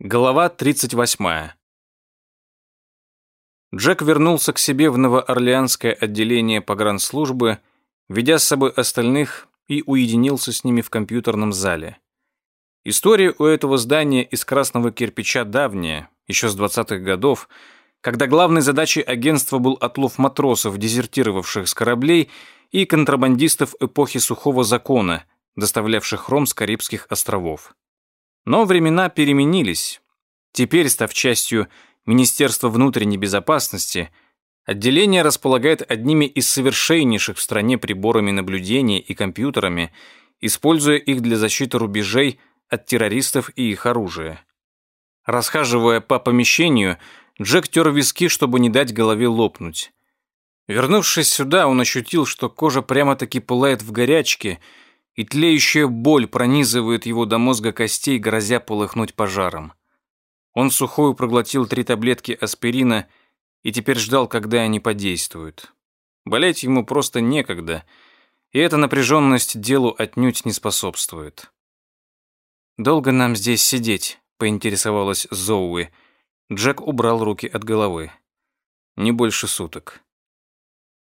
Глава 38. Джек вернулся к себе в новоорлеанское отделение погранслужбы, ведя с собой остальных и уединился с ними в компьютерном зале. История у этого здания из красного кирпича давняя, еще с 20-х годов, когда главной задачей агентства был отлов матросов, дезертировавших с кораблей, и контрабандистов эпохи сухого закона, доставлявших хром с Карибских островов. Но времена переменились. Теперь, став частью Министерства внутренней безопасности, отделение располагает одними из совершеннейших в стране приборами наблюдения и компьютерами, используя их для защиты рубежей от террористов и их оружия. Расхаживая по помещению, Джек тер виски, чтобы не дать голове лопнуть. Вернувшись сюда, он ощутил, что кожа прямо-таки пылает в горячке – и тлеющая боль пронизывает его до мозга костей, грозя полыхнуть пожаром. Он сухую проглотил три таблетки аспирина и теперь ждал, когда они подействуют. Болеть ему просто некогда, и эта напряженность делу отнюдь не способствует. «Долго нам здесь сидеть?» — поинтересовалась Зоуи. Джек убрал руки от головы. «Не больше суток».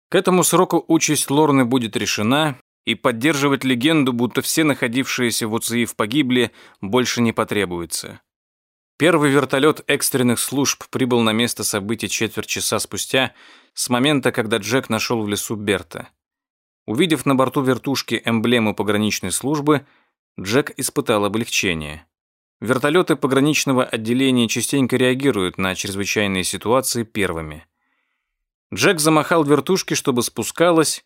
К этому сроку участь Лорны будет решена, и поддерживать легенду, будто все находившиеся в УЦИФ погибли, больше не потребуется. Первый вертолет экстренных служб прибыл на место событий четверть часа спустя, с момента, когда Джек нашел в лесу Берта. Увидев на борту вертушки эмблему пограничной службы, Джек испытал облегчение. Вертолеты пограничного отделения частенько реагируют на чрезвычайные ситуации первыми. Джек замахал вертушке, чтобы спускалась,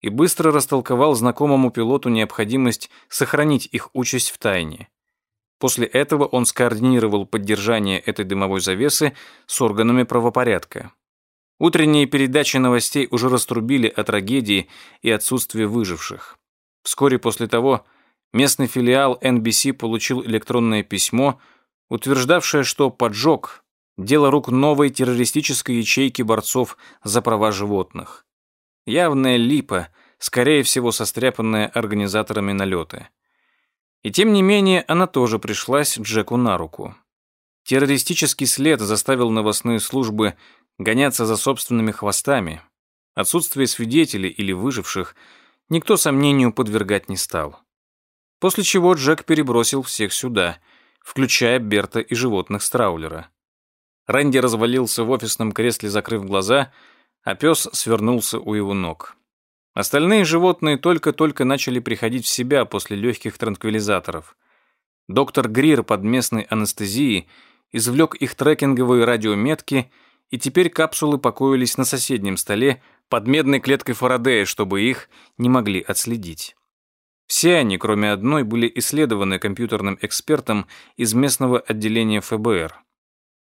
и быстро растолковал знакомому пилоту необходимость сохранить их участь в тайне. После этого он скоординировал поддержание этой дымовой завесы с органами правопорядка. Утренние передачи новостей уже раструбили о трагедии и отсутствии выживших. Вскоре после того местный филиал NBC получил электронное письмо, утверждавшее, что поджог – дело рук новой террористической ячейки борцов за права животных. Явная липа, скорее всего, состряпанная организаторами налета. И тем не менее, она тоже пришлась Джеку на руку. Террористический след заставил новостные службы гоняться за собственными хвостами. Отсутствие свидетелей или выживших никто сомнению подвергать не стал. После чего Джек перебросил всех сюда, включая Берта и животных Страулера. Рэнди развалился в офисном кресле, закрыв глаза — а пес свернулся у его ног. Остальные животные только-только начали приходить в себя после легких транквилизаторов. Доктор Грир под местной анестезией извлек их трекинговые радиометки, и теперь капсулы покоились на соседнем столе под медной клеткой Фарадея, чтобы их не могли отследить. Все они, кроме одной, были исследованы компьютерным экспертом из местного отделения ФБР.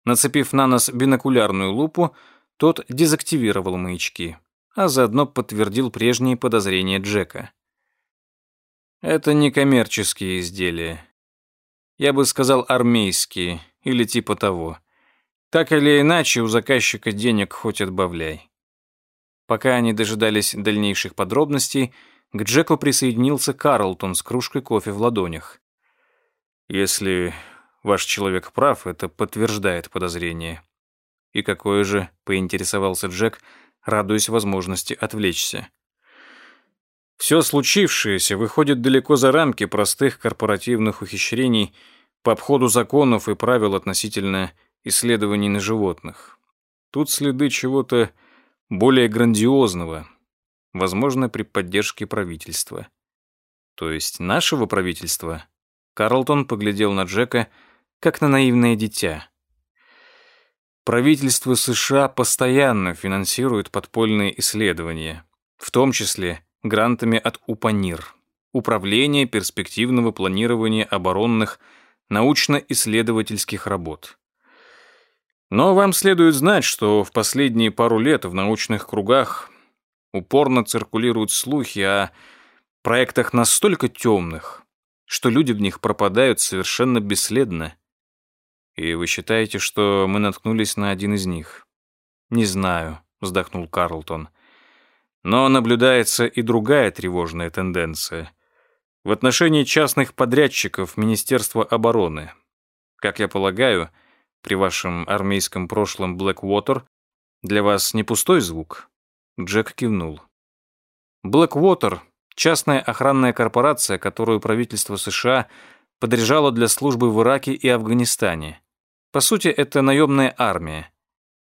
Нацепив на нос бинокулярную лупу, тот дезактивировал маячки, а заодно подтвердил прежние подозрения Джека. Это не коммерческие изделия. Я бы сказал армейские или типа того. Так или иначе, у заказчика денег хоть отбавляй. Пока они дожидались дальнейших подробностей, к Джеку присоединился Карлтон с кружкой кофе в ладонях. Если ваш человек прав, это подтверждает подозрение. «И какое же?» — поинтересовался Джек, радуясь возможности отвлечься. Все случившееся выходит далеко за рамки простых корпоративных ухищрений по обходу законов и правил относительно исследований на животных. Тут следы чего-то более грандиозного, возможно, при поддержке правительства. То есть нашего правительства? Карлтон поглядел на Джека, как на наивное дитя. Правительство США постоянно финансирует подпольные исследования, в том числе грантами от УПАНИР, Управление перспективного планирования оборонных научно-исследовательских работ. Но вам следует знать, что в последние пару лет в научных кругах упорно циркулируют слухи о проектах настолько темных, что люди в них пропадают совершенно бесследно. «И вы считаете, что мы наткнулись на один из них?» «Не знаю», — вздохнул Карлтон. «Но наблюдается и другая тревожная тенденция. В отношении частных подрядчиков Министерства обороны. Как я полагаю, при вашем армейском прошлом Блэквотер для вас не пустой звук?» Джек кивнул. Блэквотер — частная охранная корпорация, которую правительство США подряжало для службы в Ираке и Афганистане. По сути, это наемная армия.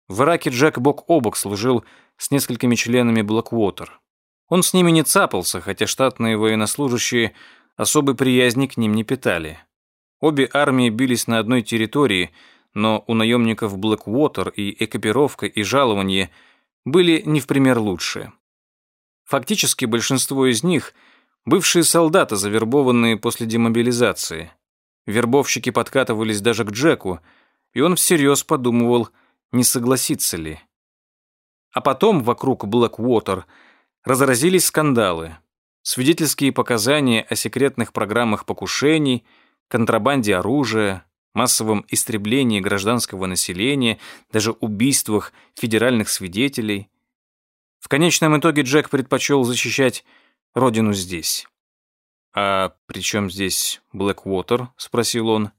В Ираке Джек бок о бок служил с несколькими членами Блэквотер. Он с ними не цапался, хотя штатные военнослужащие особой приязни к ним не питали. Обе армии бились на одной территории, но у наемников Блэквотер и экипировка, и жалование были не в пример лучше. Фактически большинство из них – бывшие солдаты, завербованные после демобилизации. Вербовщики подкатывались даже к Джеку, и он всерьез подумывал, не согласиться ли. А потом вокруг Блэквотер разразились скандалы. Свидетельские показания о секретных программах покушений, контрабанде оружия, массовом истреблении гражданского населения, даже убийствах федеральных свидетелей. В конечном итоге Джек предпочел защищать родину здесь. «А при чем здесь Блэквотер?» — спросил он.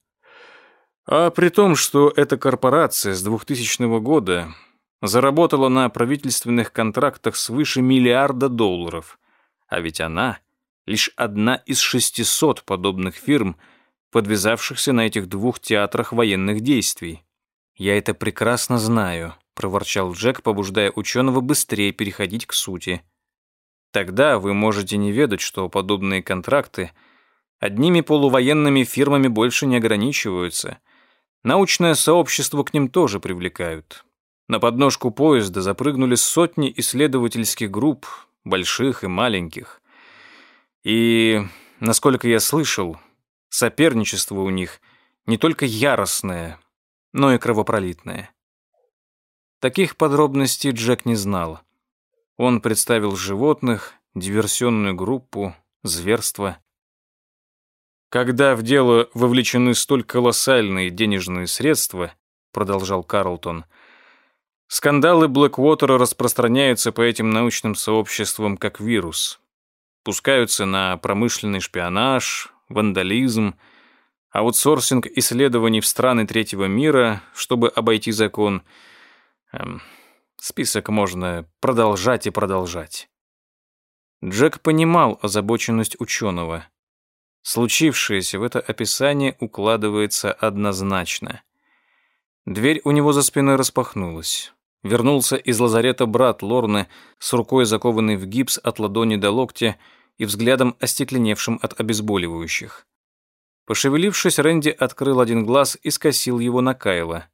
«А при том, что эта корпорация с 2000 года заработала на правительственных контрактах свыше миллиарда долларов, а ведь она лишь одна из 600 подобных фирм, подвязавшихся на этих двух театрах военных действий. «Я это прекрасно знаю», — проворчал Джек, побуждая ученого быстрее переходить к сути. «Тогда вы можете не ведать, что подобные контракты одними полувоенными фирмами больше не ограничиваются. Научное сообщество к ним тоже привлекают. На подножку поезда запрыгнули сотни исследовательских групп, больших и маленьких. И, насколько я слышал, соперничество у них не только яростное, но и кровопролитное. Таких подробностей Джек не знал. Он представил животных, диверсионную группу, зверство. Когда в дело вовлечены столь колоссальные денежные средства, продолжал Карлтон, — Скандалы Блэквотера распространяются по этим научным сообществам как вирус. Пускаются на промышленный шпионаж, вандализм, аутсорсинг исследований в страны третьего мира, чтобы обойти закон. Эм, список можно продолжать и продолжать. Джек понимал озабоченность ученого. Случившееся в это описание укладывается однозначно. Дверь у него за спиной распахнулась. Вернулся из лазарета брат Лорны с рукой закованной в гипс от ладони до локтя и взглядом остекленевшим от обезболивающих. Пошевелившись, Рэнди открыл один глаз и скосил его на Кайла.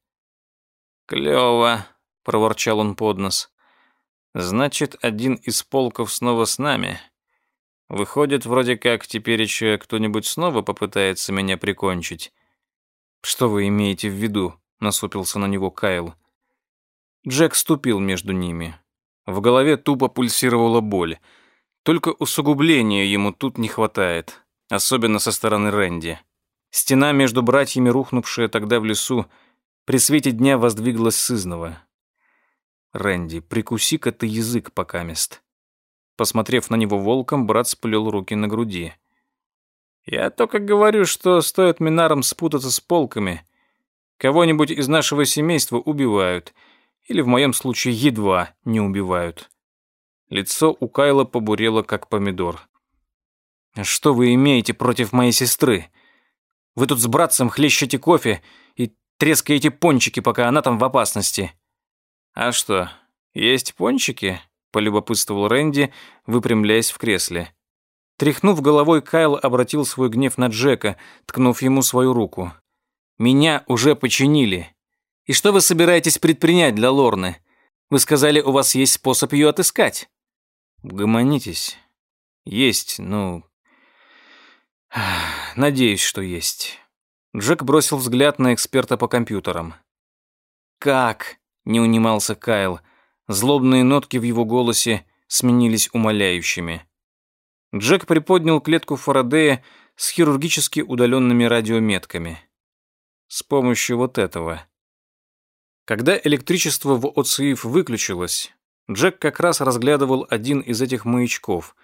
«Клёво», — проворчал он под нос. «Значит, один из полков снова с нами. Выходит, вроде как теперь еще кто-нибудь снова попытается меня прикончить». «Что вы имеете в виду?» — насупился на него Кайл. Джек ступил между ними. В голове тупо пульсировала боль. Только усугубления ему тут не хватает, особенно со стороны Рэнди. Стена между братьями, рухнувшая тогда в лесу, при свете дня воздвиглась сызново. «Рэнди, прикуси-ка ты язык, покамест». Посмотрев на него волком, брат сплел руки на груди. «Я только говорю, что стоит Минарам спутаться с полками. Кого-нибудь из нашего семейства убивают, или в моем случае едва не убивают. Лицо у Кайла побурело, как помидор. «Что вы имеете против моей сестры? Вы тут с братцем хлещете кофе и трескаете пончики, пока она там в опасности». «А что, есть пончики?» — полюбопытствовал Рэнди, выпрямляясь в кресле. Тряхнув головой, Кайл обратил свой гнев на Джека, ткнув ему свою руку. «Меня уже починили. И что вы собираетесь предпринять для Лорны? Вы сказали, у вас есть способ ее отыскать. Угомонитесь. Есть, ну... Надеюсь, что есть. Джек бросил взгляд на эксперта по компьютерам. «Как?» — не унимался Кайл. Злобные нотки в его голосе сменились умоляющими. Джек приподнял клетку Фарадея с хирургически удаленными радиометками. С помощью вот этого. Когда электричество в ОЦИФ выключилось, Джек как раз разглядывал один из этих маячков,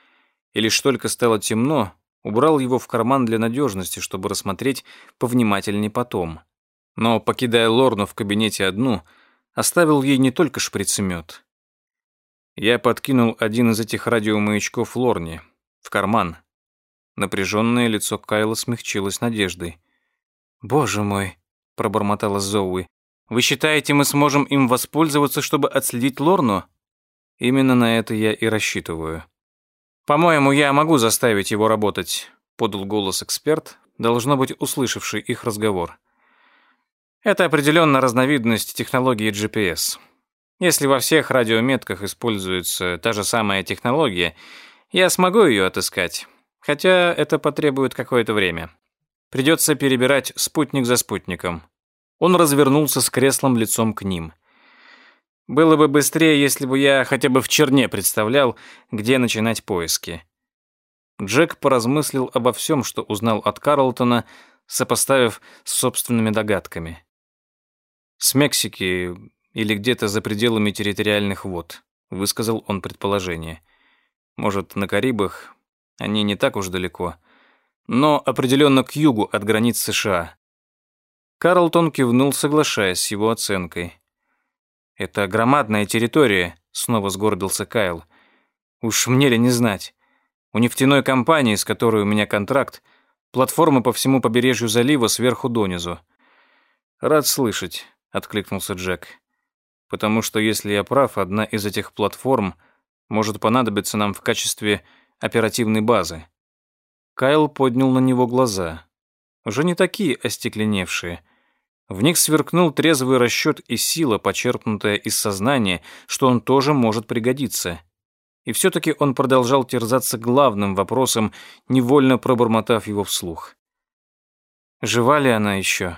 и лишь только стало темно, убрал его в карман для надежности, чтобы рассмотреть повнимательней потом. Но, покидая Лорну в кабинете одну, оставил ей не только шприцемет. Я подкинул один из этих радиомаячков Лорне в карман. Напряженное лицо Кайла смягчилось надеждой. «Боже мой!» — пробормотала Зоуи. «Вы считаете, мы сможем им воспользоваться, чтобы отследить Лорну?» «Именно на это я и рассчитываю». «По-моему, я могу заставить его работать», — подал голос эксперт, должно быть, услышавший их разговор. «Это определенно разновидность технологии GPS. Если во всех радиометках используется та же самая технология, я смогу ее отыскать, хотя это потребует какое-то время. Придется перебирать спутник за спутником. Он развернулся с креслом лицом к ним. Было бы быстрее, если бы я хотя бы в черне представлял, где начинать поиски. Джек поразмыслил обо всем, что узнал от Карлтона, сопоставив с собственными догадками. С Мексики или где-то за пределами территориальных вод, высказал он предположение. Может, на Карибах? Они не так уж далеко. Но определенно к югу от границ США. Карлтон кивнул, соглашаясь с его оценкой. «Это громадная территория», — снова сгорбился Кайл. «Уж мне ли не знать. У нефтяной компании, с которой у меня контракт, платформы по всему побережью залива сверху донизу». «Рад слышать», — откликнулся Джек потому что, если я прав, одна из этих платформ может понадобиться нам в качестве оперативной базы. Кайл поднял на него глаза. Уже не такие остекленевшие. В них сверкнул трезвый расчет и сила, почерпнутая из сознания, что он тоже может пригодиться. И все-таки он продолжал терзаться главным вопросом, невольно пробормотав его вслух. «Жива ли она еще?»